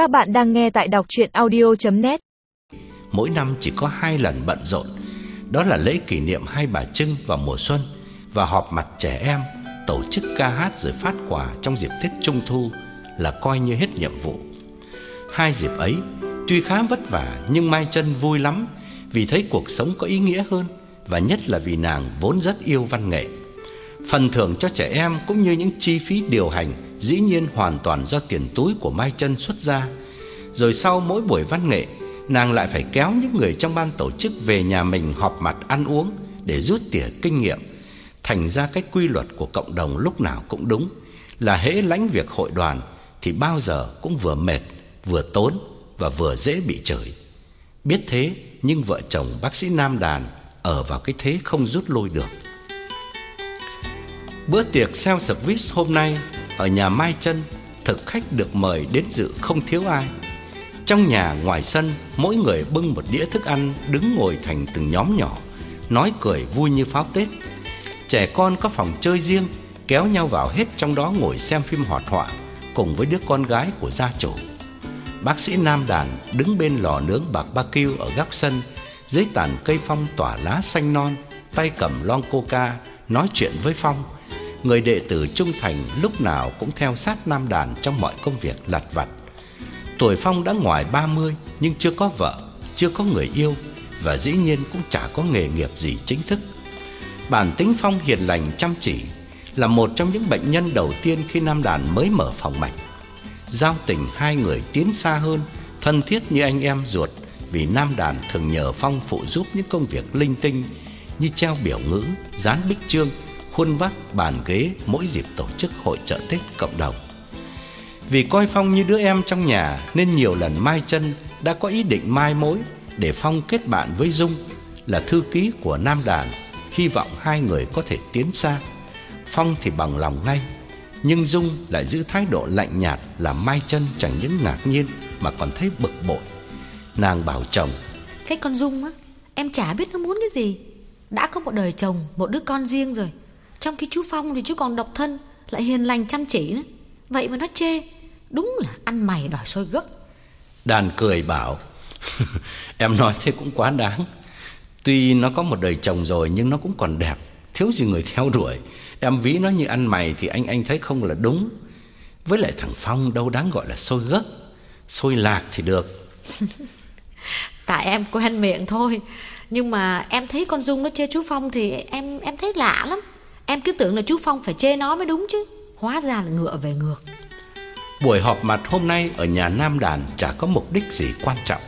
Các bạn đang nghe tại đọc chuyện audio.net Mỗi năm chỉ có hai lần bận rộn. Đó là lễ kỷ niệm hai bà Trưng vào mùa xuân Và họp mặt trẻ em, Tổ chức ca hát rồi phát quà trong dịp Tết Trung Thu Là coi như hết nhiệm vụ. Hai dịp ấy, Tuy khá vất vả nhưng Mai Trân vui lắm Vì thấy cuộc sống có ý nghĩa hơn Và nhất là vì nàng vốn rất yêu văn nghệ. Phần thưởng cho trẻ em cũng như những chi phí điều hành dĩ nhiên hoàn toàn do tiền túi của Mai Chân xuất ra. Rồi sau mỗi buổi văn nghệ, nàng lại phải kéo những người trong ban tổ chức về nhà mình họp mặt ăn uống để rút tỉa kinh nghiệm. Thành ra cái quy luật của cộng đồng lúc nào cũng đúng, là hễ lãnh việc hội đoàn thì bao giờ cũng vừa mệt, vừa tốn và vừa dễ bị chửi. Biết thế, nhưng vợ chồng bác sĩ Nam Đàn ở vào cái thế không rút lui được. Bữa tiệc self service hôm nay ở nhà Mai Chân, thực khách được mời đến dự không thiếu ai. Trong nhà ngoài sân, mỗi người bưng một đĩa thức ăn, đứng ngồi thành từng nhóm nhỏ, nói cười vui như pháo Tết. Trẻ con có phòng chơi riêng, kéo nhau vào hết trong đó ngồi xem phim hoạt họa cùng với đứa con gái của gia chủ. Bác sĩ Nam Đàn đứng bên lò nướng bạc ba kêu ở góc sân, dưới tàn cây phong tỏa lá xanh non, tay cầm lon coca, nói chuyện với Phong người đệ tử trung thành lúc nào cũng theo sát Nam Đàn trong mọi công việc lặt vặt. Tuổi Phong đã ngoài 30 nhưng chưa có vợ, chưa có người yêu và dĩ nhiên cũng chả có nghề nghiệp gì chính thức. Bản tính Phong hiền lành chăm chỉ là một trong những bệnh nhân đầu tiên khi Nam Đàn mới mở phòng mạch. Giao tình hai người tiến xa hơn, thân thiết như anh em ruột vì Nam Đàn thường nhờ Phong phụ giúp những công việc linh tinh như treo biểu ngữ, dán bích chương khuôn vác bàn ghế mỗi dịp tổ chức hội trợ Tết cộng đồng. Vì coi Phong như đứa em trong nhà nên nhiều lần Mai Chân đã có ý định mai mối để Phong kết bạn với Dung là thư ký của Nam Đàn, hy vọng hai người có thể tiến xa. Phong thì bằng lòng ngay, nhưng Dung lại giữ thái độ lạnh nhạt làm Mai Chân chẳng những ngạc nhiên mà còn thấy bực bội. Nàng bảo chồng: "Cái con Dung á, em chả biết nó muốn cái gì. Đã có một đời chồng, một đứa con riêng rồi, trong khi chú Phong thì chú còn độc thân Lại hiền lành chăm chỉ nữa. Vậy mà nó chê Đúng là ăn mày đòi sôi gấc. Đàn cười bảo Em nói thế cũng quá đáng. Tuy nó có một đời chồng rồi Nhưng nó cũng còn đẹp Thiếu gì người theo đuổi. Em ví nó như ăn mày thì anh anh thấy không là đúng. Với lại thằng Phong đâu đáng gọi là sôi gấc. Sôi lạc thì được. Tại em quen miệng thôi Nhưng mà em thấy con Dung nó chê chú Phong Thì em em thấy lạ lắm Em cứ tưởng là chú Phong phải chê nó mới đúng chứ. Hóa ra là ngựa về ngược. Buổi họp mặt hôm nay ở nhà Nam Đàn chả có mục đích gì quan trọng.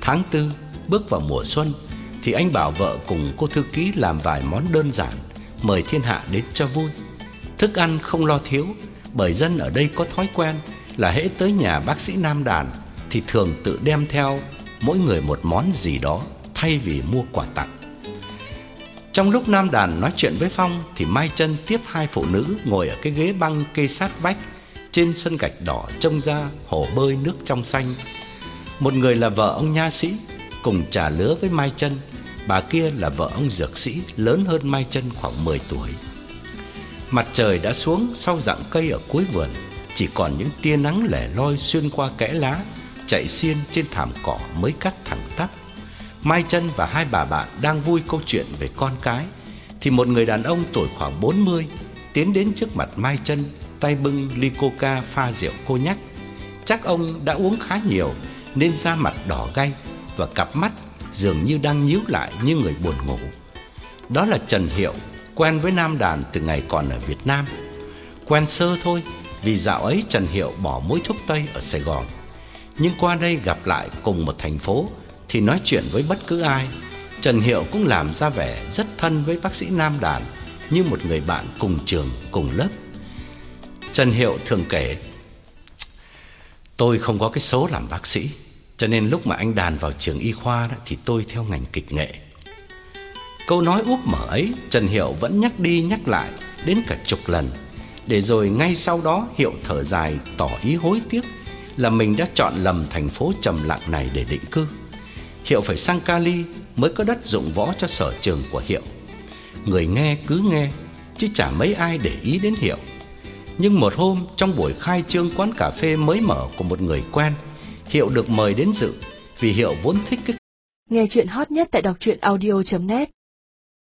Tháng tư, bước vào mùa xuân, Thì anh bảo vợ cùng cô thư ký làm vài món đơn giản, Mời thiên hạ đến cho vui. Thức ăn không lo thiếu, Bởi dân ở đây có thói quen Là hễ tới nhà bác sĩ Nam Đàn Thì thường tự đem theo mỗi người một món gì đó Thay vì mua quà tặng trong lúc Nam Đàn nói chuyện với Phong thì Mai Chân tiếp hai phụ nữ ngồi ở cái ghế băng kê sát vách trên sân gạch đỏ trông ra hồ bơi nước trong xanh. Một người là vợ ông nha sĩ cùng trà lứa với Mai Chân, bà kia là vợ ông dược sĩ lớn hơn Mai Chân khoảng 10 tuổi. Mặt trời đã xuống sau rặng cây ở cuối vườn, chỉ còn những tia nắng lẻ loi xuyên qua kẽ lá, chạy xiên trên thảm cỏ mới cắt thẳng tắp. Mai Chân và hai bà bạn đang vui câu chuyện về con cái thì một người đàn ông tuổi khoảng 40 tiến đến trước mặt Mai Chân, tay bưng ly coca pha rượu cô nhắc. Chắc ông đã uống khá nhiều nên da mặt đỏ gay và cặp mắt dường như đang nhíu lại như người buồn ngủ. Đó là Trần Hiệu, quen với Nam Đàn từ ngày còn ở Việt Nam. Quen sơ thôi, vì dạo ấy Trần Hiệu bỏ mối thuốc tây ở Sài Gòn. Nhưng qua đây gặp lại cùng một thành phố thì nói chuyện với bất cứ ai, Trần Hiệu cũng làm ra vẻ rất thân với bác sĩ Nam Đàn như một người bạn cùng trường, cùng lớp. Trần Hiệu thường kể: "Tôi không có cái số làm bác sĩ, cho nên lúc mà anh Đàn vào trường y khoa đó thì tôi theo ngành kịch nghệ." Câu nói úp mở ấy, Trần Hiệu vẫn nhắc đi nhắc lại đến cả chục lần, để rồi ngay sau đó Hiệu thở dài tỏ ý hối tiếc là mình đã chọn lầm thành phố trầm lặng này để định cư. Hiệu phải sang Cali mới có đất dụng võ cho sở trường của Hiệu. Người nghe cứ nghe, chứ chả mấy ai để ý đến Hiệu. Nhưng một hôm trong buổi khai trương quán cà phê mới mở của một người quen, Hiệu được mời đến dự vì Hiệu vốn thích cái Nghe chuyện hot nhất tại đọc truyện audio.net